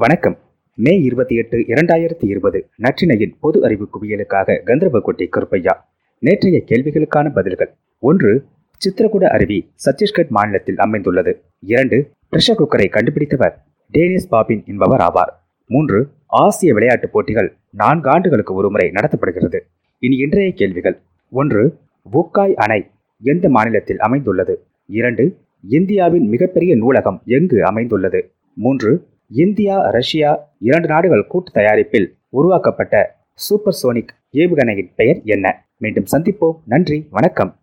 வணக்கம். மே இருபத்தி எட்டு இரண்டாயிரத்தி இருபது நற்றினையின் பொது அறிவு குவியலுக்காக கந்தர்வக்கோட்டை கருப்பையா. நேற்றைய கேள்விகளுக்கான பதில்கள். ஒன்று சித்திரகுட அருவி சத்தீஸ்கட் மாநிலத்தில் அமைந்துள்ளது. இரண்டு பிரஷர் குக்கரை கண்டுபிடித்தவர் டேனிஸ் பாபின் என்பவர் ஆவார். மூன்று ஆசிய விளையாட்டுப் போட்டிகள் நான்கு ஆண்டுகளுக்கு ஒருமுறை நடத்தப்படுகிறது. இனி இன்றைய கேள்விகள். ஒன்று வுக்காய் அணை எந்த மாநிலத்தில் அமைந்துள்ளது? இரண்டு இந்தியாவின் மிகப்பெரிய நூலகம் எங்கு அமைந்துள்ளது? மூன்று இந்தியா ரஷ்யா இரண்டு நாடுகள் கூட்டு தயாரிப்பில் உருவாக்கப்பட்ட சூப்பர் சோனிக் ஏவுகணையின் பெயர் என்ன? மீண்டும் சந்திப்போம். நன்றி. வணக்கம்.